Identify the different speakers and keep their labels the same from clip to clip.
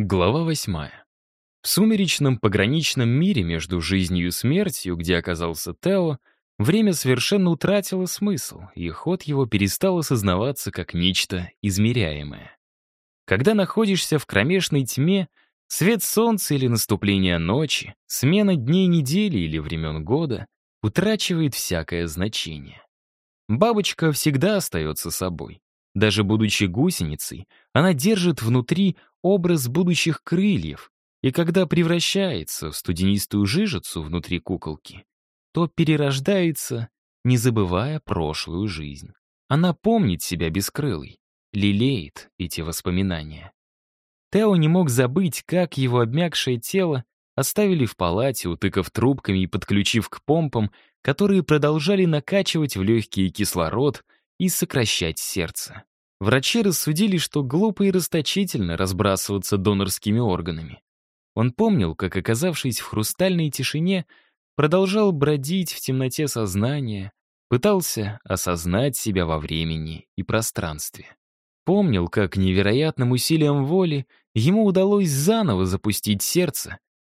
Speaker 1: Глава восьмая. В сумеречном пограничном мире между жизнью и смертью, где оказался Тео, время совершенно утратило смысл, и ход его перестал осознаваться как нечто измеряемое. Когда находишься в кромешной тьме, свет солнца или наступление ночи, смена дней недели или времен года утрачивает всякое значение. Бабочка всегда остается собой. Даже будучи гусеницей, она держит внутри образ будущих крыльев, и когда превращается в студенистую жижицу внутри куколки, то перерождается, не забывая прошлую жизнь. Она помнит себя бескрылой, лелеет эти воспоминания. Тео не мог забыть, как его обмякшее тело оставили в палате, утыкав трубками и подключив к помпам, которые продолжали накачивать в легкие кислород и сокращать сердце. Врачи рассудили, что глупо и расточительно разбрасываться донорскими органами. Он помнил, как, оказавшись в хрустальной тишине, продолжал бродить в темноте сознания, пытался осознать себя во времени и пространстве. Помнил, как невероятным усилием воли ему удалось заново запустить сердце.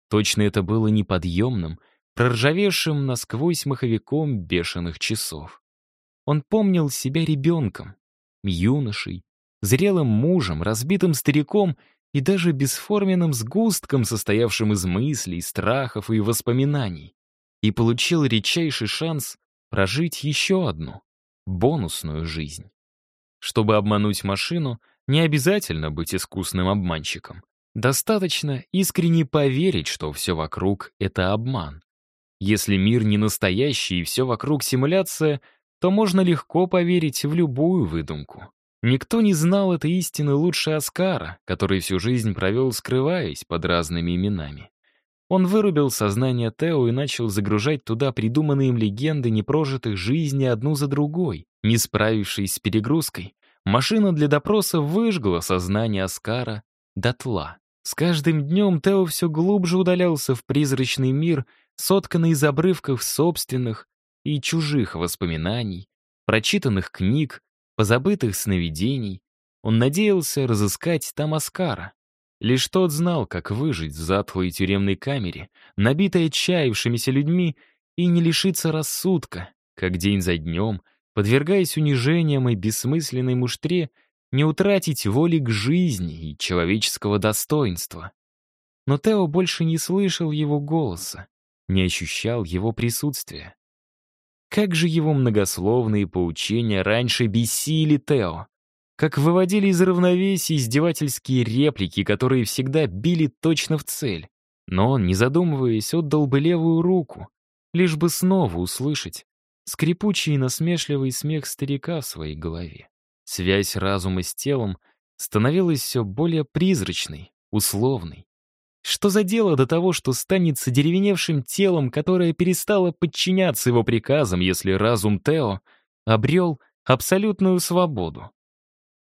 Speaker 1: Точно это было неподъемным, проржавевшим насквозь маховиком бешеных часов. Он помнил себя ребенком, юношей, зрелым мужем, разбитым стариком и даже бесформенным сгустком, состоявшим из мыслей, страхов и воспоминаний, и получил редчайший шанс прожить еще одну, бонусную жизнь. Чтобы обмануть машину, не обязательно быть искусным обманщиком. Достаточно искренне поверить, что все вокруг — это обман. Если мир не настоящий и все вокруг симуляция — то можно легко поверить в любую выдумку. Никто не знал этой истины лучше Оскара, который всю жизнь провел, скрываясь под разными именами. Он вырубил сознание Тео и начал загружать туда придуманные им легенды непрожитых жизней одну за другой. Не справившись с перегрузкой, машина для допроса выжгла сознание Оскара дотла. С каждым днем Тео все глубже удалялся в призрачный мир, сотканный из обрывков собственных, и чужих воспоминаний, прочитанных книг, позабытых сновидений, он надеялся разыскать там Оскара. Лишь тот знал, как выжить в затхлой тюремной камере, набитой отчаявшимися людьми, и не лишиться рассудка, как день за днем, подвергаясь унижениям и бессмысленной муштре, не утратить воли к жизни и человеческого достоинства. Но Тео больше не слышал его голоса, не ощущал его присутствия. Как же его многословные поучения раньше бесили Тео. Как выводили из равновесия издевательские реплики, которые всегда били точно в цель. Но он, не задумываясь, отдал бы левую руку, лишь бы снова услышать скрипучий и насмешливый смех старика в своей голове. Связь разума с телом становилась все более призрачной, условной. Что за дело до того, что станет с одеревеневшим телом, которое перестало подчиняться его приказам, если разум Тео обрел абсолютную свободу?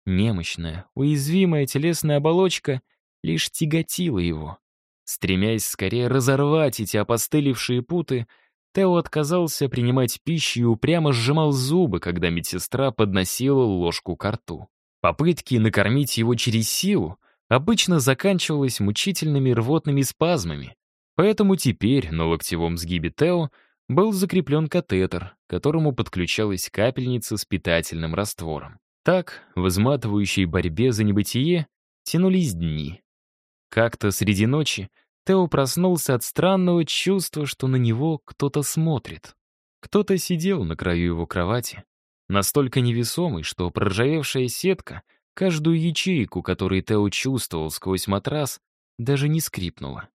Speaker 1: Немощная, уязвимая телесная оболочка лишь тяготила его. Стремясь скорее разорвать эти опостылевшие путы, Тео отказался принимать пищу и упрямо сжимал зубы, когда медсестра подносила ложку к рту. Попытки накормить его через силу обычно заканчивалась мучительными рвотными спазмами, поэтому теперь на локтевом сгибе Тео был закреплен катетер, к которому подключалась капельница с питательным раствором. Так, в изматывающей борьбе за небытие, тянулись дни. Как-то среди ночи Тео проснулся от странного чувства, что на него кто-то смотрит. Кто-то сидел на краю его кровати, настолько невесомый, что проржавевшая сетка Каждую ячейку, которую Тео чувствовал сквозь матрас, даже не скрипнула.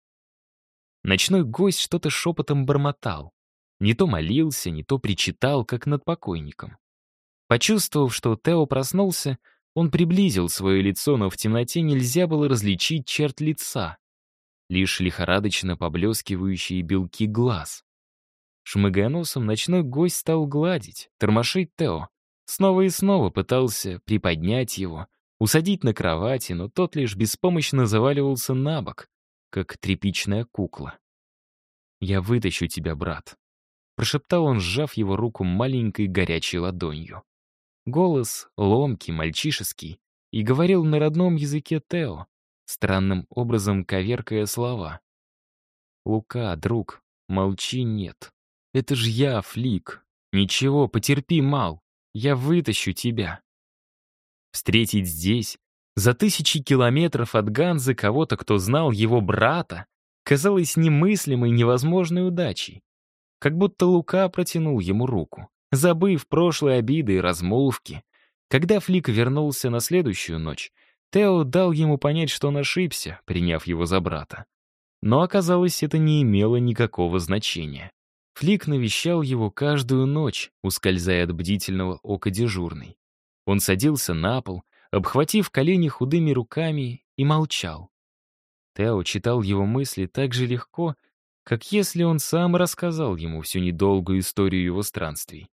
Speaker 1: Ночной гость что-то шепотом бормотал. Не то молился, не то причитал, как над покойником. Почувствовав, что Тео проснулся, он приблизил свое лицо, но в темноте нельзя было различить черт лица. Лишь лихорадочно поблескивающие белки глаз. Шмыгая носом, ночной гость стал гладить, тормошить Тео, Снова и снова пытался приподнять его, усадить на кровати, но тот лишь беспомощно заваливался на бок, как тряпичная кукла. «Я вытащу тебя, брат», — прошептал он, сжав его руку маленькой горячей ладонью. Голос ломкий, мальчишеский, и говорил на родном языке Тео, странным образом коверкая слова. «Лука, друг, молчи, нет. Это ж я, Флик. Ничего, потерпи, Мал. Я вытащу тебя». Встретить здесь, за тысячи километров от Ганзы, кого-то, кто знал его брата, казалось немыслимой, невозможной удачей. Как будто Лука протянул ему руку, забыв прошлые обиды и размолвки. Когда Флик вернулся на следующую ночь, Тео дал ему понять, что он ошибся, приняв его за брата. Но оказалось, это не имело никакого значения. Флик навещал его каждую ночь, ускользая от бдительного ока дежурной. Он садился на пол, обхватив колени худыми руками, и молчал. Тео читал его мысли так же легко, как если он сам рассказал ему всю недолгую историю его странствий.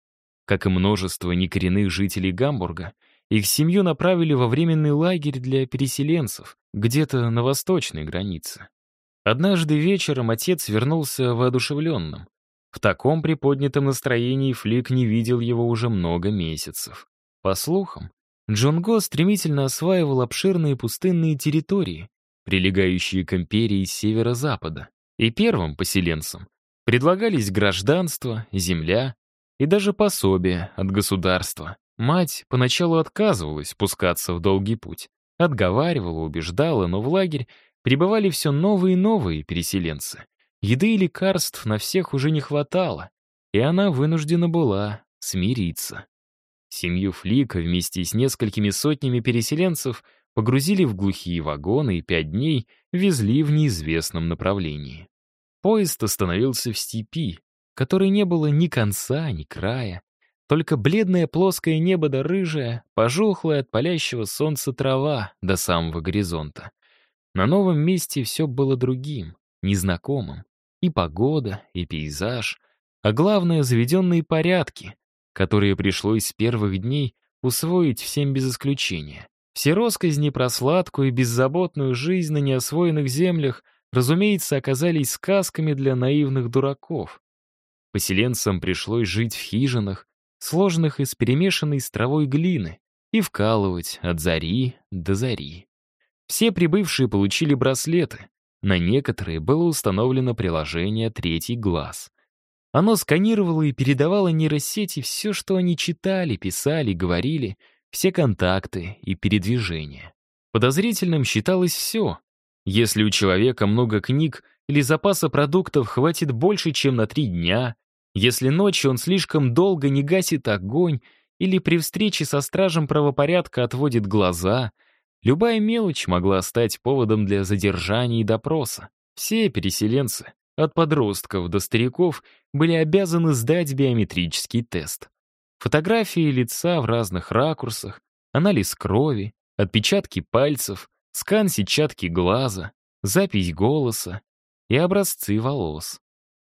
Speaker 1: Как и множество некоренных жителей Гамбурга, их семью направили во временный лагерь для переселенцев, где-то на восточной границе. Однажды вечером отец вернулся воодушевленным. В таком приподнятом настроении Флик не видел его уже много месяцев. По слухам, Джон Го стремительно осваивал обширные пустынные территории, прилегающие к империи с северо-запада, и первым поселенцам предлагались гражданство, земля и даже пособие от государства. Мать поначалу отказывалась пускаться в долгий путь, отговаривала, убеждала, но в лагерь прибывали все новые и новые переселенцы. Еды и лекарств на всех уже не хватало, и она вынуждена была смириться. Семью Флика вместе с несколькими сотнями переселенцев — погрузили в глухие вагоны и пять дней везли в неизвестном направлении. Поезд остановился в степи, которой не было ни конца, ни края, только бледное плоское небо да рыжая, пожухлая от палящего солнца трава до самого горизонта. На новом месте все было другим, незнакомым. И погода, и пейзаж, а главное — заведенные порядки, которые пришлось с первых дней усвоить всем без исключения. Все росказни про сладкую и беззаботную жизнь на неосвоенных землях, разумеется, оказались сказками для наивных дураков. Поселенцам пришлось жить в хижинах, сложных из перемешанной с травой глины, и вкалывать от зари до зари. Все прибывшие получили браслеты. На некоторые было установлено приложение «Третий глаз». Оно сканировало и передавало нейросети все, что они читали, писали, говорили — все контакты и передвижения. Подозрительным считалось все. Если у человека много книг или запаса продуктов хватит больше, чем на три дня, если ночью он слишком долго не гасит огонь или при встрече со стражем правопорядка отводит глаза, любая мелочь могла стать поводом для задержания и допроса. Все переселенцы, от подростков до стариков, были обязаны сдать биометрический тест. Фотографии лица в разных ракурсах, анализ крови, отпечатки пальцев, скан сетчатки глаза, запись голоса и образцы волос.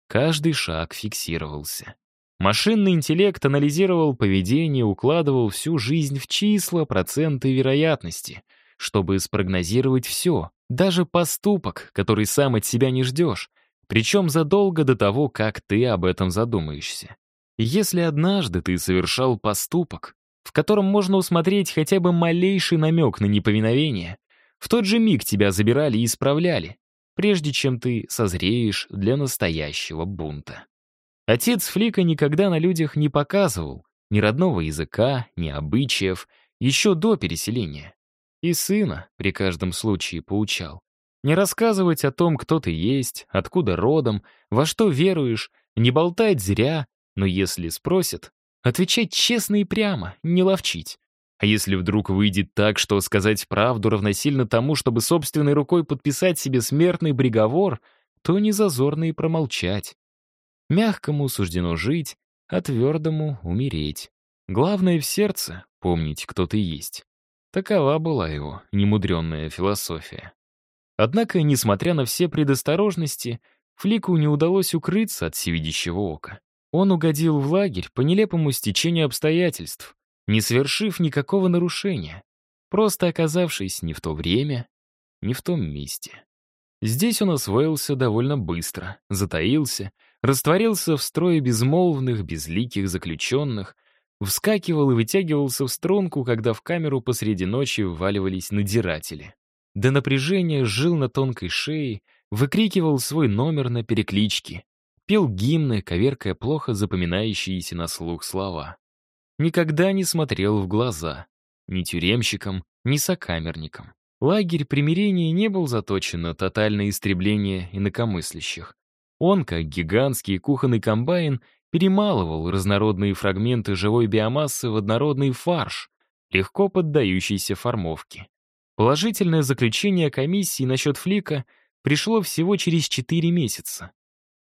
Speaker 1: Каждый шаг фиксировался. Машинный интеллект анализировал поведение, укладывал всю жизнь в числа, проценты вероятности, чтобы спрогнозировать все, даже поступок, который сам от себя не ждешь, причем задолго до того, как ты об этом задумаешься. Если однажды ты совершал поступок, в котором можно усмотреть хотя бы малейший намек на неповиновение, в тот же миг тебя забирали и исправляли, прежде чем ты созреешь для настоящего бунта. Отец Флика никогда на людях не показывал ни родного языка, ни обычаев, еще до переселения. И сына при каждом случае поучал. Не рассказывать о том, кто ты есть, откуда родом, во что веруешь, не болтать зря, но если спросят, отвечать честно и прямо, не ловчить. А если вдруг выйдет так, что сказать правду равносильно тому, чтобы собственной рукой подписать себе смертный приговор, то не зазорно и промолчать. Мягкому суждено жить, а твердому — умереть. Главное в сердце — помнить, кто ты есть. Такова была его немудренная философия. Однако, несмотря на все предосторожности, Флику не удалось укрыться от всевидящего ока. Он угодил в лагерь по нелепому стечению обстоятельств, не совершив никакого нарушения, просто оказавшись не в то время, не в том месте. Здесь он освоился довольно быстро, затаился, растворился в строе безмолвных, безликих заключенных, вскакивал и вытягивался в струнку, когда в камеру посреди ночи вваливались надзиратели. До напряжения жил на тонкой шее, выкрикивал свой номер на перекличке, пел гимны, коверкая плохо запоминающиеся на слух слова. Никогда не смотрел в глаза, ни тюремщикам, ни сокамерникам. Лагерь примирения не был заточен на тотальное истребление инакомыслящих. Он, как гигантский кухонный комбайн, перемалывал разнородные фрагменты живой биомассы в однородный фарш, легко поддающийся формовке. Положительное заключение комиссии насчет Флика пришло всего через 4 месяца.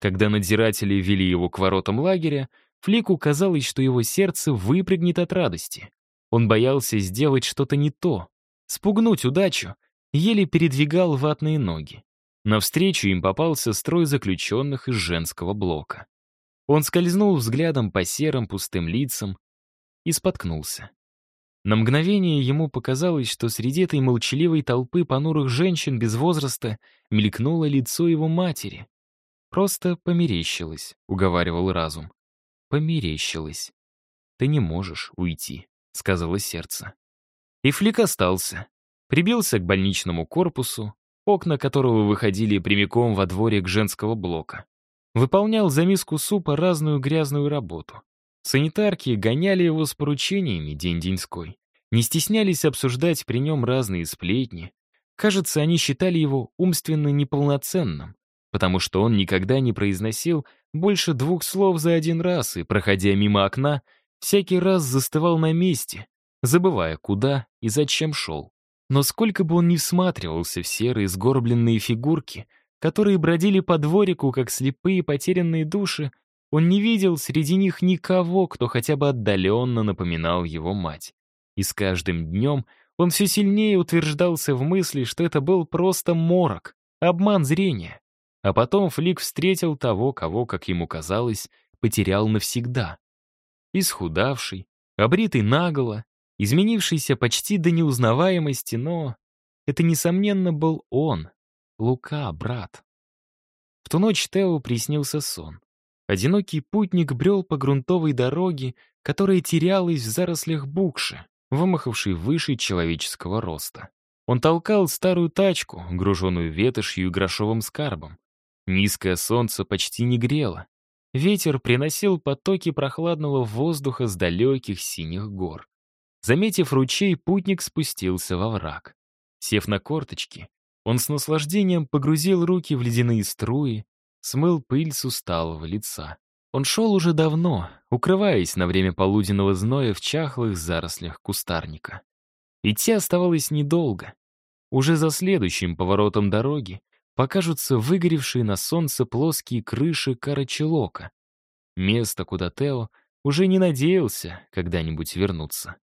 Speaker 1: Когда надзиратели вели его к воротам лагеря, Флику казалось, что его сердце выпрыгнет от радости. Он боялся сделать что-то не то, спугнуть удачу, еле передвигал ватные ноги. Навстречу им попался строй заключенных из женского блока. Он скользнул взглядом по серым пустым лицам и споткнулся. На мгновение ему показалось, что среди этой молчаливой толпы понурых женщин без возраста мелькнуло лицо его матери. «Просто померещилось», — уговаривал разум. «Померещилось. Ты не можешь уйти», — сказала сердце. И Флик остался. Прибился к больничному корпусу, окна которого выходили прямиком во дворик женского блока. Выполнял за миску супа разную грязную работу. Санитарки гоняли его с поручениями день-деньской. Не стеснялись обсуждать при нем разные сплетни. Кажется, они считали его умственно неполноценным, потому что он никогда не произносил больше двух слов за один раз и, проходя мимо окна, всякий раз застывал на месте, забывая, куда и зачем шел. Но сколько бы он ни всматривался в серые сгорбленные фигурки, которые бродили по дворику, как слепые потерянные души, он не видел среди них никого, кто хотя бы отдаленно напоминал его мать. И с каждым днем он все сильнее утверждался в мысли, что это был просто морок, обман зрения. А потом Флик встретил того, кого, как ему казалось, потерял навсегда. Исхудавший, обритый наголо, изменившийся почти до неузнаваемости, но это, несомненно, был он, Лука, брат. В ту ночь Тео приснился сон. Одинокий путник брел по грунтовой дороге, которая терялась в зарослях букши, вымахавшей выше человеческого роста. Он толкал старую тачку, груженную ветошью и грошовым скарбом. Низкое солнце почти не грело. Ветер приносил потоки прохладного воздуха с далеких синих гор. Заметив ручей, путник спустился во враг. Сев на корточки, он с наслаждением погрузил руки в ледяные струи, смыл пыль с усталого лица. Он шел уже давно, укрываясь на время полуденного зноя в чахлых зарослях кустарника. Идти оставалось недолго. Уже за следующим поворотом дороги покажутся выгоревшие на солнце плоские крыши Карачелока. Место, куда Тео уже не надеялся когда-нибудь вернуться.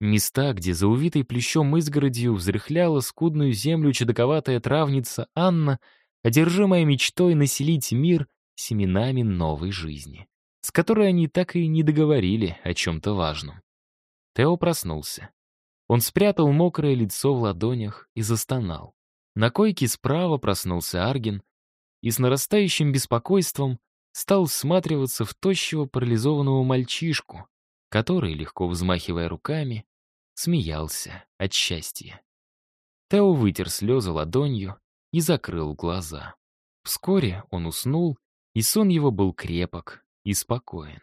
Speaker 1: Места, где за увитой плещом изгородью взрыхляла скудную землю чудаковатая травница Анна, одержимая мечтой населить мир семенами новой жизни, с которой они так и не договорили о чем-то важном. Тео проснулся. Он спрятал мокрое лицо в ладонях и застонал. На койке справа проснулся Арген и с нарастающим беспокойством стал всматриваться в тощего парализованного мальчишку, который, легко взмахивая руками, смеялся от счастья. Тео вытер слезы ладонью и закрыл глаза. Вскоре он уснул, и сон его был крепок и спокоен.